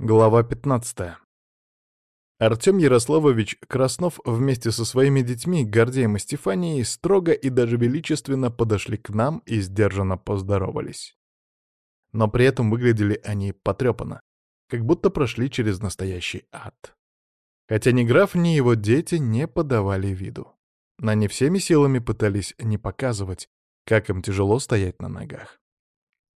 Глава 15. Артем Ярославович Краснов вместе со своими детьми, Гордеем и Стефанией, строго и даже величественно подошли к нам и сдержанно поздоровались. Но при этом выглядели они потрепанно, как будто прошли через настоящий ад. Хотя ни граф, ни его дети не подавали виду. Они всеми силами пытались не показывать, как им тяжело стоять на ногах.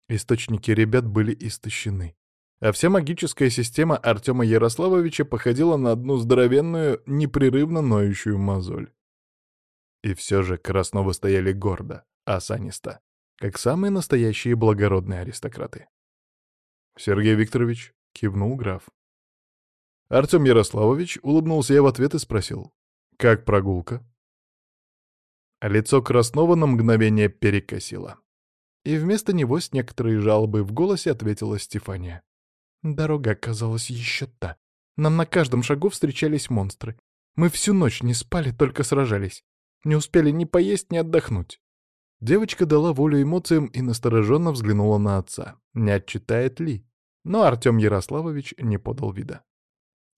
Источники ребят были истощены а вся магическая система Артема Ярославовича походила на одну здоровенную, непрерывно ноющую мозоль. И все же Красновы стояли гордо, осанисто, как самые настоящие благородные аристократы. «Сергей Викторович», — кивнул граф. Артем Ярославович улыбнулся я в ответ и спросил, «Как прогулка?» Лицо Краснова на мгновение перекосило. И вместо него с некоторой жалобой в голосе ответила Стефания. Дорога оказалась еще та. Нам на каждом шагу встречались монстры. Мы всю ночь не спали, только сражались. Не успели ни поесть, ни отдохнуть. Девочка дала волю эмоциям и настороженно взглянула на отца. Не отчитает ли? Но Артем Ярославович не подал вида.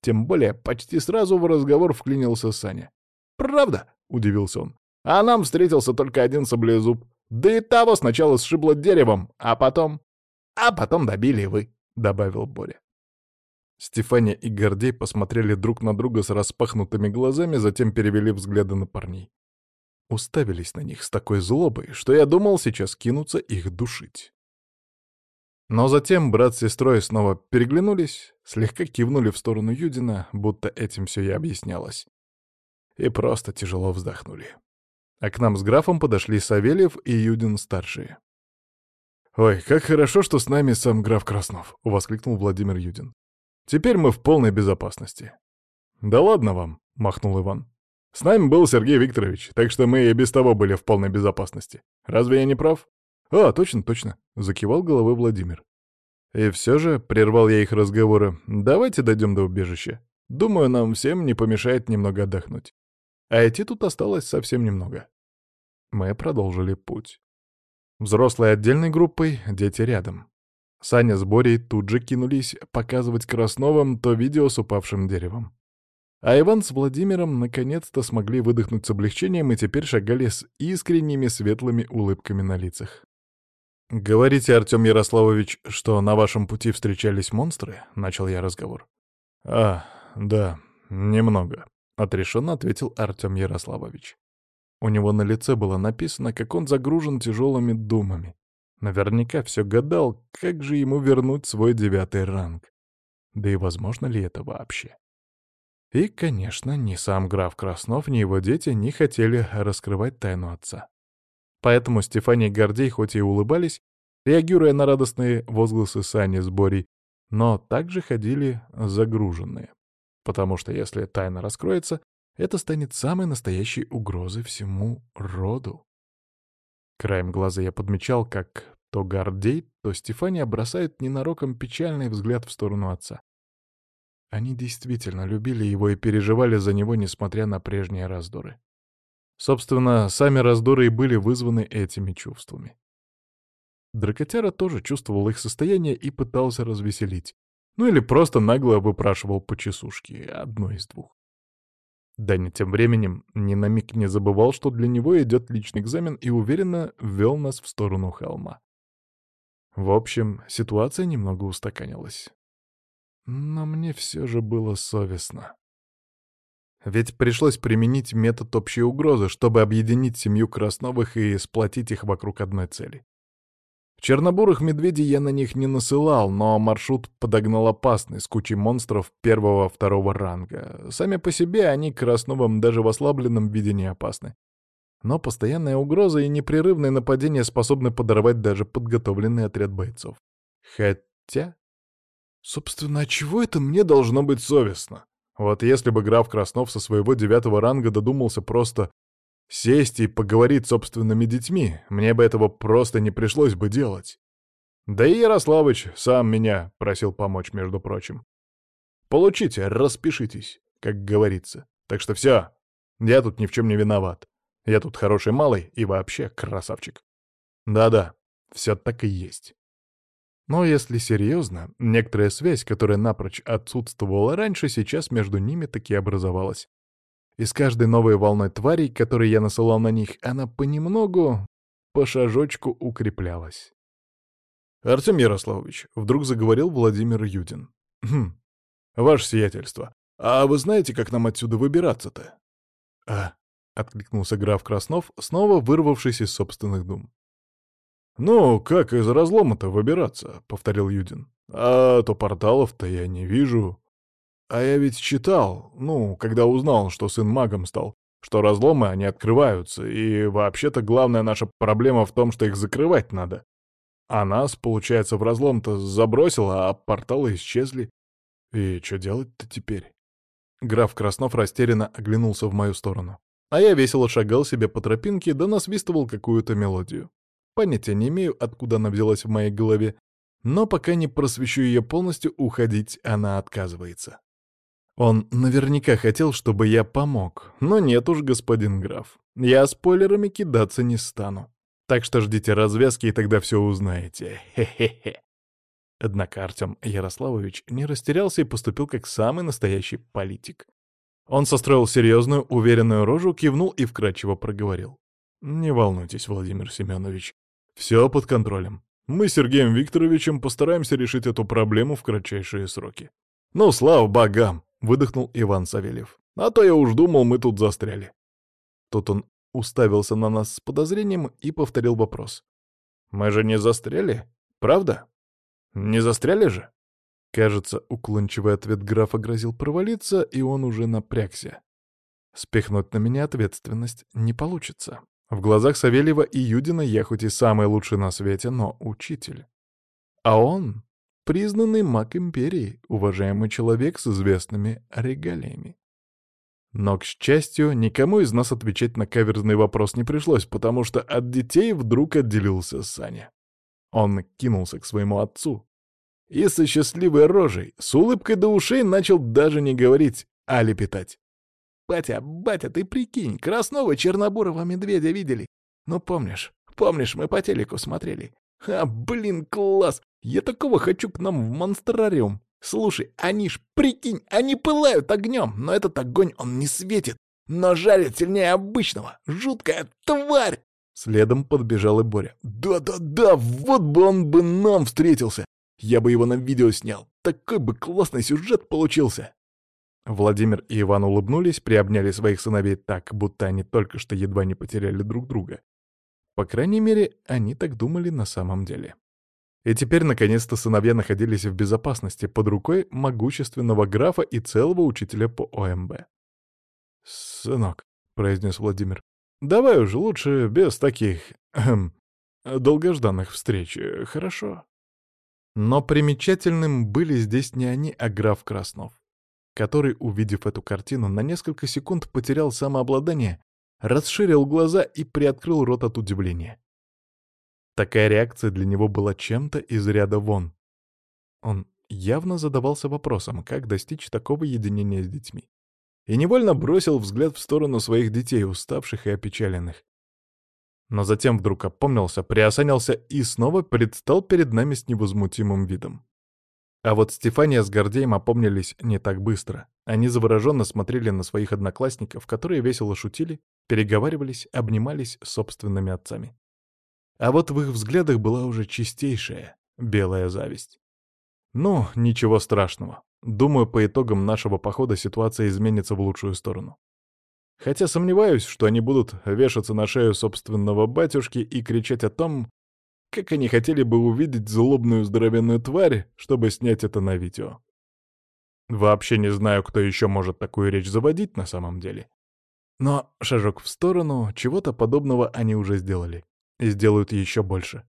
Тем более, почти сразу в разговор вклинился Саня. «Правда?» — удивился он. «А нам встретился только один саблезуб. Да и того сначала сшибло деревом, а потом... А потом добили вы». — добавил Боря. Стефания и Гордей посмотрели друг на друга с распахнутыми глазами, затем перевели взгляды на парней. Уставились на них с такой злобой, что я думал сейчас кинуться их душить. Но затем брат с сестрой снова переглянулись, слегка кивнули в сторону Юдина, будто этим все и объяснялось. И просто тяжело вздохнули. А к нам с графом подошли Савельев и Юдин-старшие. «Ой, как хорошо, что с нами сам граф Краснов», — воскликнул Владимир Юдин. «Теперь мы в полной безопасности». «Да ладно вам», — махнул Иван. «С нами был Сергей Викторович, так что мы и без того были в полной безопасности. Разве я не прав?» «А, точно, точно», — закивал головой Владимир. И все же, прервал я их разговоры, давайте дойдем до убежища. Думаю, нам всем не помешает немного отдохнуть. А идти тут осталось совсем немного. Мы продолжили путь. Взрослые отдельной группой, дети рядом. Саня с Борей тут же кинулись показывать Красновым то видео с упавшим деревом. А Иван с Владимиром наконец-то смогли выдохнуть с облегчением и теперь шагали с искренними светлыми улыбками на лицах. «Говорите, Артем Ярославович, что на вашем пути встречались монстры?» — начал я разговор. «А, да, немного», — отрешенно ответил Артем Ярославович. У него на лице было написано, как он загружен тяжелыми думами. Наверняка все гадал, как же ему вернуть свой девятый ранг. Да и возможно ли это вообще? И, конечно, ни сам граф Краснов, ни его дети не хотели раскрывать тайну отца. Поэтому Стефания и Гордей хоть и улыбались, реагируя на радостные возгласы Сани с Борей, но также ходили загруженные. Потому что если тайна раскроется, это станет самой настоящей угрозой всему роду. Краем глаза я подмечал, как то Гордей, то Стефания бросают ненароком печальный взгляд в сторону отца. Они действительно любили его и переживали за него, несмотря на прежние раздоры. Собственно, сами раздоры и были вызваны этими чувствами. Дракотяра тоже чувствовал их состояние и пытался развеселить. Ну или просто нагло выпрашивал по чесушке, одно из двух. Даня тем временем ни на миг не забывал, что для него идет личный экзамен и уверенно ввел нас в сторону холма. В общем, ситуация немного устаканилась. Но мне все же было совестно. Ведь пришлось применить метод общей угрозы, чтобы объединить семью Красновых и сплотить их вокруг одной цели. Чернобурых медведей я на них не насылал, но маршрут подогнал опасный, с кучей монстров первого-второго ранга. Сами по себе они Красновым даже в ослабленном виде не опасны. Но постоянная угроза и непрерывное нападение способны подорвать даже подготовленный отряд бойцов. Хотя... Собственно, а чего это мне должно быть совестно? Вот если бы граф Краснов со своего девятого ранга додумался просто Сесть и поговорить с собственными детьми, мне бы этого просто не пришлось бы делать. Да и Ярославыч сам меня просил помочь, между прочим. Получите, распишитесь, как говорится. Так что все, я тут ни в чем не виноват. Я тут хороший малый и вообще красавчик. Да-да, все так и есть. Но если серьезно, некоторая связь, которая напрочь отсутствовала раньше, сейчас между ними таки образовалась. И с каждой новой волной тварей, которые я насылал на них, она понемногу, по шажочку укреплялась. «Артем Ярославович», — вдруг заговорил Владимир Юдин. «Хм, ваше сиятельство, а вы знаете, как нам отсюда выбираться-то?» «А», — откликнулся граф Краснов, снова вырвавшись из собственных дум. «Ну, как из разлома-то выбираться?» — повторил Юдин. «А то порталов-то я не вижу. А я ведь читал, ну, когда узнал, что сын магом стал, что разломы, они открываются, и вообще-то главная наша проблема в том, что их закрывать надо. А нас, получается, в разлом-то забросило, а порталы исчезли. И что делать-то теперь?» Граф Краснов растерянно оглянулся в мою сторону. А я весело шагал себе по тропинке, да насвистывал какую-то мелодию. Понятия не имею, откуда она взялась в моей голове, но пока не просвещу ее полностью, уходить она отказывается. Он наверняка хотел, чтобы я помог, но нет уж, господин граф. Я спойлерами кидаться не стану. Так что ждите развязки, и тогда все узнаете. Хе-хе-хе. Однако Артем Ярославович не растерялся и поступил как самый настоящий политик. Он состроил серьезную, уверенную рожу, кивнул и вкрадчиво проговорил. «Не волнуйтесь, Владимир Семенович. Все под контролем. Мы с Сергеем Викторовичем постараемся решить эту проблему в кратчайшие сроки. Ну, слава богам, выдохнул Иван Савельев. А то я уж думал, мы тут застряли. Тут он уставился на нас с подозрением и повторил вопрос. Мы же не застряли, правда? Не застряли же? Кажется, уклончивый ответ графа грозил провалиться, и он уже напрягся. Спихнуть на меня ответственность не получится. В глазах Савельева и Юдина я хоть и самый лучший на свете, но учитель. А он — признанный маг империи, уважаемый человек с известными регалиями. Но, к счастью, никому из нас отвечать на каверзный вопрос не пришлось, потому что от детей вдруг отделился Саня. Он кинулся к своему отцу. И со счастливой рожей, с улыбкой до ушей начал даже не говорить, а лепетать. Батя, батя, ты прикинь, Краснова Чернобурова медведя видели? Ну, помнишь, помнишь, мы по телеку смотрели. А, блин, класс! Я такого хочу к нам в монстрариум. Слушай, они ж, прикинь, они пылают огнем, но этот огонь, он не светит, но жарит сильнее обычного. Жуткая тварь! Следом подбежал и Боря. «Да-да-да, вот бы он бы нам встретился! Я бы его на видео снял. Такой бы классный сюжет получился!» Владимир и Иван улыбнулись, приобняли своих сыновей так, будто они только что едва не потеряли друг друга. По крайней мере, они так думали на самом деле. И теперь, наконец-то, сыновья находились в безопасности под рукой могущественного графа и целого учителя по ОМБ. «Сынок», — произнес Владимир, — «давай уже лучше без таких... Эм, долгожданных встреч, хорошо?» Но примечательным были здесь не они, а граф Краснов который, увидев эту картину, на несколько секунд потерял самообладание, расширил глаза и приоткрыл рот от удивления. Такая реакция для него была чем-то из ряда вон. Он явно задавался вопросом, как достичь такого единения с детьми. И невольно бросил взгляд в сторону своих детей, уставших и опечаленных. Но затем вдруг опомнился, приосанился и снова предстал перед нами с невозмутимым видом. А вот Стефания с Гордеем опомнились не так быстро. Они завороженно смотрели на своих одноклассников, которые весело шутили, переговаривались, обнимались с собственными отцами. А вот в их взглядах была уже чистейшая белая зависть. Ну, ничего страшного. Думаю, по итогам нашего похода ситуация изменится в лучшую сторону. Хотя сомневаюсь, что они будут вешаться на шею собственного батюшки и кричать о том, как они хотели бы увидеть злобную здоровенную тварь, чтобы снять это на видео. Вообще не знаю, кто еще может такую речь заводить на самом деле. Но шажок в сторону, чего-то подобного они уже сделали. И сделают еще больше.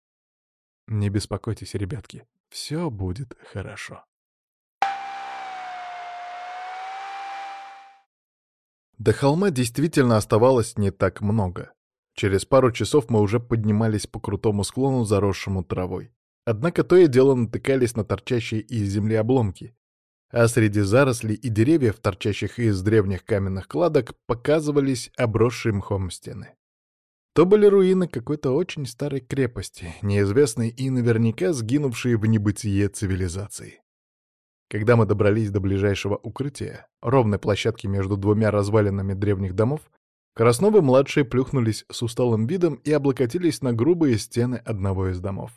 Не беспокойтесь, ребятки, все будет хорошо. До холма действительно оставалось не так много. Через пару часов мы уже поднимались по крутому склону, заросшему травой. Однако то и дело натыкались на торчащие из земли обломки, а среди зарослей и деревьев, торчащих из древних каменных кладок, показывались обросшие мхом стены. То были руины какой-то очень старой крепости, неизвестной и наверняка сгинувшей в небытие цивилизации. Когда мы добрались до ближайшего укрытия, ровной площадки между двумя развалинами древних домов, Красновы-младшие плюхнулись с усталым видом и облокотились на грубые стены одного из домов.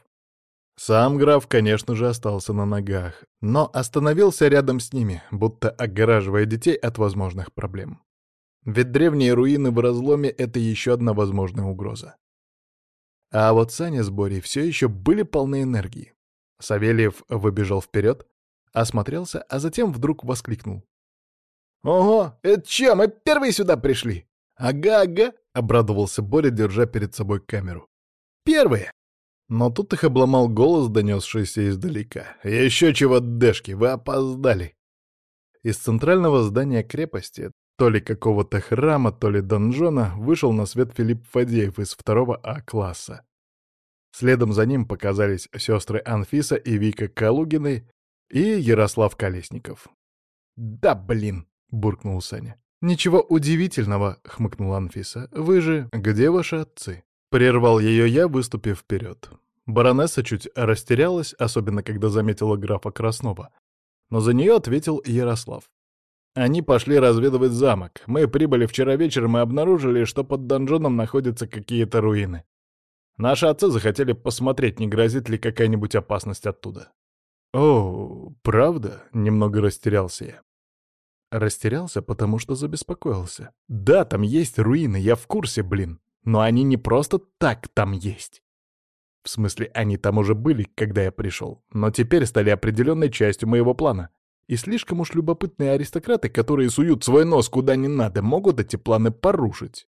Сам граф, конечно же, остался на ногах, но остановился рядом с ними, будто огораживая детей от возможных проблем. Ведь древние руины в разломе — это еще одна возможная угроза. А вот Саня с Борей все еще были полны энергии. Савельев выбежал вперед, осмотрелся, а затем вдруг воскликнул. «Ого, это че, мы первые сюда пришли?» «Ага-ага», — обрадовался Боря, держа перед собой камеру. «Первые!» Но тут их обломал голос, донесшийся издалека. «Еще чего, Дэшки, вы опоздали!» Из центрального здания крепости, то ли какого-то храма, то ли донжона, вышел на свет Филипп Фадеев из второго А-класса. Следом за ним показались сестры Анфиса и Вика Калугины и Ярослав Колесников. «Да блин!» — буркнул Саня. «Ничего удивительного», — хмыкнула Анфиса. «Вы же... Где ваши отцы?» Прервал ее я, выступив вперед. Баронесса чуть растерялась, особенно когда заметила графа Краснова. Но за нее ответил Ярослав. Они пошли разведывать замок. Мы прибыли вчера вечером и обнаружили, что под донжоном находятся какие-то руины. Наши отцы захотели посмотреть, не грозит ли какая-нибудь опасность оттуда. «О, правда?» — немного растерялся я. Растерялся, потому что забеспокоился. Да, там есть руины, я в курсе, блин. Но они не просто так там есть. В смысле, они там уже были, когда я пришел, но теперь стали определенной частью моего плана. И слишком уж любопытные аристократы, которые суют свой нос куда не надо, могут эти планы порушить.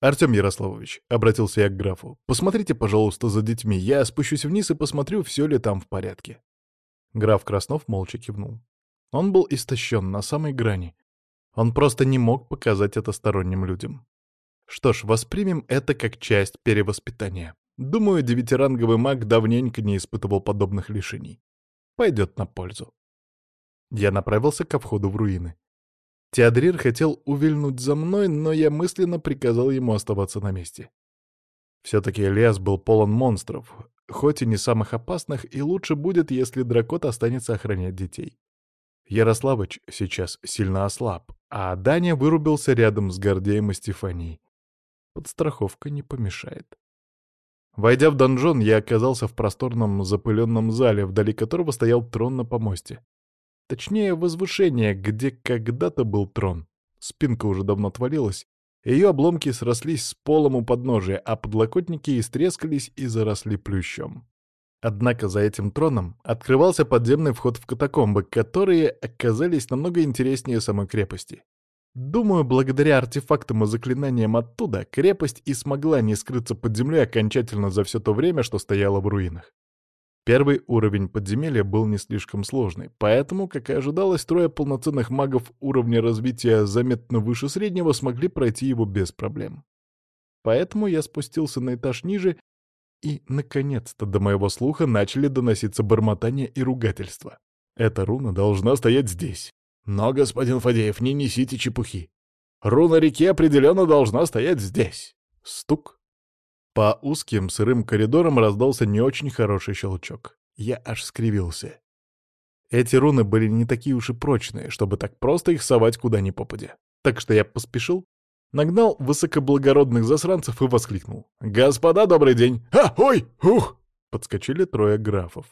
«Артем Ярославович», — обратился я к графу, — «посмотрите, пожалуйста, за детьми. Я спущусь вниз и посмотрю, все ли там в порядке». Граф Краснов молча кивнул. Он был истощен на самой грани. Он просто не мог показать это сторонним людям. Что ж, воспримем это как часть перевоспитания. Думаю, девятиранговый маг давненько не испытывал подобных лишений. Пойдет на пользу. Я направился ко входу в руины. Теодрир хотел увильнуть за мной, но я мысленно приказал ему оставаться на месте. Все-таки лес был полон монстров, хоть и не самых опасных, и лучше будет, если дракот останется охранять детей. Ярославыч сейчас сильно ослаб, а Даня вырубился рядом с Гордеем и Стефанией. Подстраховка не помешает. Войдя в донжон, я оказался в просторном запыленном зале, вдали которого стоял трон на помосте. Точнее, возвышение, где когда-то был трон. Спинка уже давно отвалилась, ее обломки срослись с полом у подножия, а подлокотники истрескались и заросли плющом. Однако за этим троном открывался подземный вход в катакомбы, которые оказались намного интереснее самой крепости. Думаю, благодаря артефактам и заклинаниям оттуда крепость и смогла не скрыться под землей окончательно за все то время, что стояла в руинах. Первый уровень подземелья был не слишком сложный, поэтому, как и ожидалось, трое полноценных магов уровня развития заметно выше среднего смогли пройти его без проблем. Поэтому я спустился на этаж ниже и, наконец-то, до моего слуха начали доноситься бормотания и ругательства. Эта руна должна стоять здесь. Но, господин Фадеев, не несите чепухи. Руна реки определенно должна стоять здесь. Стук. По узким сырым коридорам раздался не очень хороший щелчок. Я аж скривился. Эти руны были не такие уж и прочные, чтобы так просто их совать куда ни попадя. Так что я поспешил нагнал высокоблагородных засранцев и воскликнул. «Господа, добрый день! А, ой, ух!» Подскочили трое графов.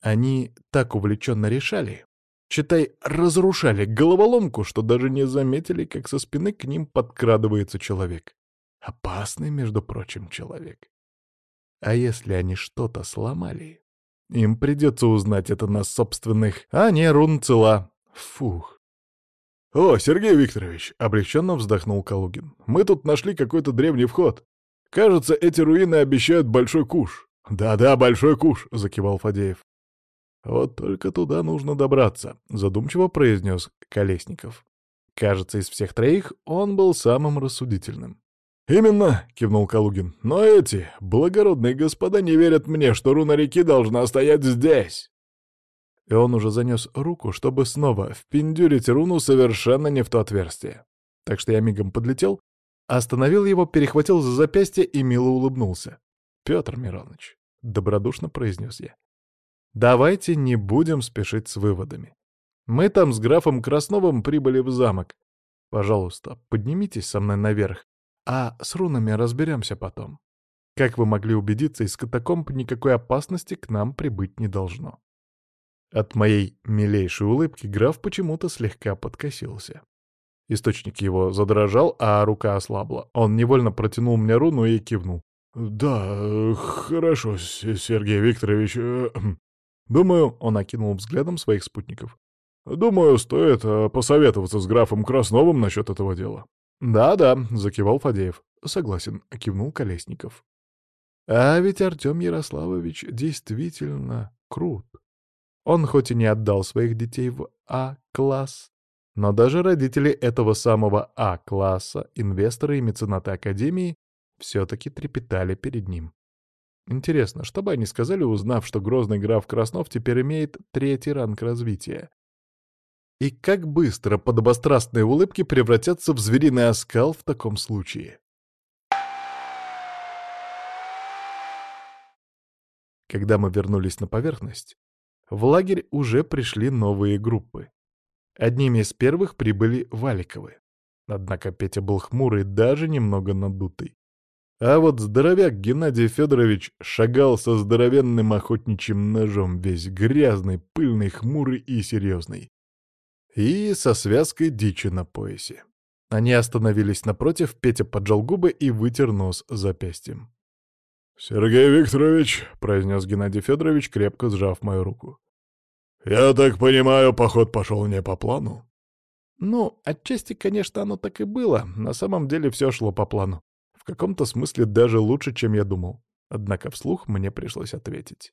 Они так увлеченно решали, читай, разрушали головоломку, что даже не заметили, как со спины к ним подкрадывается человек. Опасный, между прочим, человек. А если они что-то сломали, им придется узнать это на собственных... А не, рун цела. Фух. «О, Сергей Викторович!» — облегченно вздохнул Калугин. «Мы тут нашли какой-то древний вход. Кажется, эти руины обещают большой куш». «Да-да, большой куш!» — закивал Фадеев. «Вот только туда нужно добраться», — задумчиво произнес Колесников. Кажется, из всех троих он был самым рассудительным. «Именно!» — кивнул Калугин. «Но эти, благородные господа, не верят мне, что руна реки должна стоять здесь!» и он уже занес руку, чтобы снова впендюрить руну совершенно не в то отверстие. Так что я мигом подлетел Остановил его, перехватил за запястье и мило улыбнулся. «Петр Миронович», — добродушно произнес я, — «давайте не будем спешить с выводами. Мы там с графом Красновым прибыли в замок. Пожалуйста, поднимитесь со мной наверх, а с рунами разберемся потом. Как вы могли убедиться, из катакомб никакой опасности к нам прибыть не должно». От моей милейшей улыбки граф почему-то слегка подкосился. Источник его задрожал, а рука ослабла. Он невольно протянул мне руну и кивнул. «Да, хорошо, Сергей Викторович. Э, думаю, он окинул взглядом своих спутников. Думаю, стоит э, посоветоваться с графом Красновым насчет этого дела». «Да-да», — закивал Фадеев. «Согласен», — кивнул Колесников. А ведь Артем Ярославович действительно крут. Он хоть и не отдал своих детей в А-класс, но даже родители этого самого А-класса, инвесторы и меценаты Академии, все-таки трепетали перед ним. Интересно, что бы они сказали, узнав, что грозный граф Краснов теперь имеет третий ранг развития? И как быстро подобострастные улыбки превратятся в звериный оскал в таком случае? Когда мы вернулись на поверхность, в лагерь уже пришли новые группы. Одними из первых прибыли Валиковы. Однако Петя был хмурый, даже немного надутый. А вот здоровяк Геннадий Федорович шагал со здоровенным охотничьим ножом, весь грязный, пыльный, хмурый и серьезный. И со связкой дичи на поясе. Они остановились напротив, Петя поджал губы и вытер нос запястьем. «Сергей Викторович», — произнес Геннадий Федорович, крепко сжав мою руку, «Я так понимаю, поход пошел не по плану?» Ну, отчасти, конечно, оно так и было. На самом деле все шло по плану. В каком-то смысле даже лучше, чем я думал. Однако вслух мне пришлось ответить.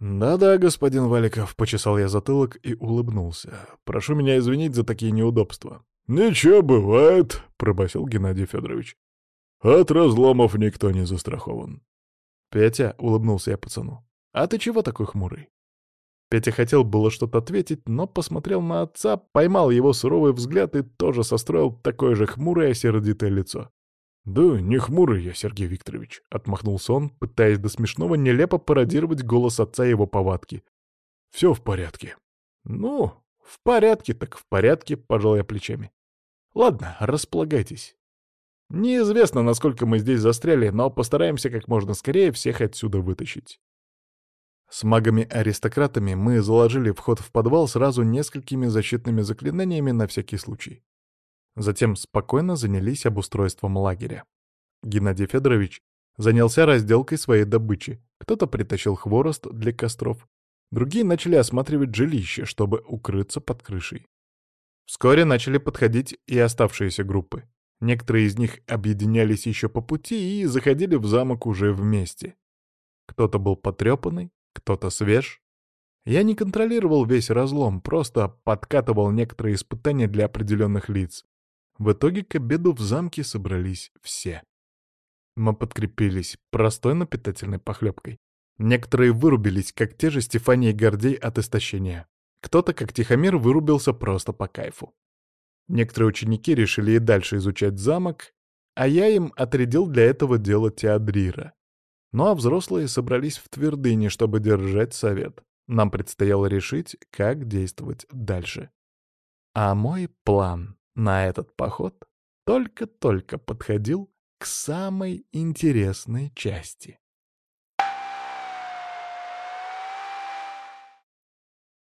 «Да-да, господин Валиков», — почесал я затылок и улыбнулся. «Прошу меня извинить за такие неудобства». «Ничего, бывает», — пробасил Геннадий Федорович. «От разломов никто не застрахован». «Петя», — улыбнулся я пацану, — «а ты чего такой хмурый?» Петя хотел было что-то ответить, но посмотрел на отца, поймал его суровый взгляд и тоже состроил такое же хмурое, сердитое лицо. «Да не хмурый я, Сергей Викторович», — отмахнулся он, пытаясь до смешного нелепо пародировать голос отца его повадки. «Все в порядке». «Ну, в порядке так в порядке», — пожал я плечами. «Ладно, располагайтесь. Неизвестно, насколько мы здесь застряли, но постараемся как можно скорее всех отсюда вытащить». С магами-аристократами мы заложили вход в подвал сразу несколькими защитными заклинаниями на всякий случай. Затем спокойно занялись обустройством лагеря. Геннадий Федорович занялся разделкой своей добычи. Кто-то притащил хворост для костров, другие начали осматривать жилище, чтобы укрыться под крышей. Вскоре начали подходить и оставшиеся группы. Некоторые из них объединялись еще по пути и заходили в замок уже вместе. Кто-то был потрепанный, кто-то свеж. Я не контролировал весь разлом, просто подкатывал некоторые испытания для определенных лиц. В итоге к обеду в замке собрались все. Мы подкрепились простой, но питательной похлебкой. Некоторые вырубились, как те же Стефания и Гордей от истощения. Кто-то, как Тихомир, вырубился просто по кайфу. Некоторые ученики решили и дальше изучать замок, а я им отрядил для этого дела Теодрира. Ну а взрослые собрались в твердыне, чтобы держать совет. Нам предстояло решить, как действовать дальше. А мой план на этот поход только-только подходил к самой интересной части.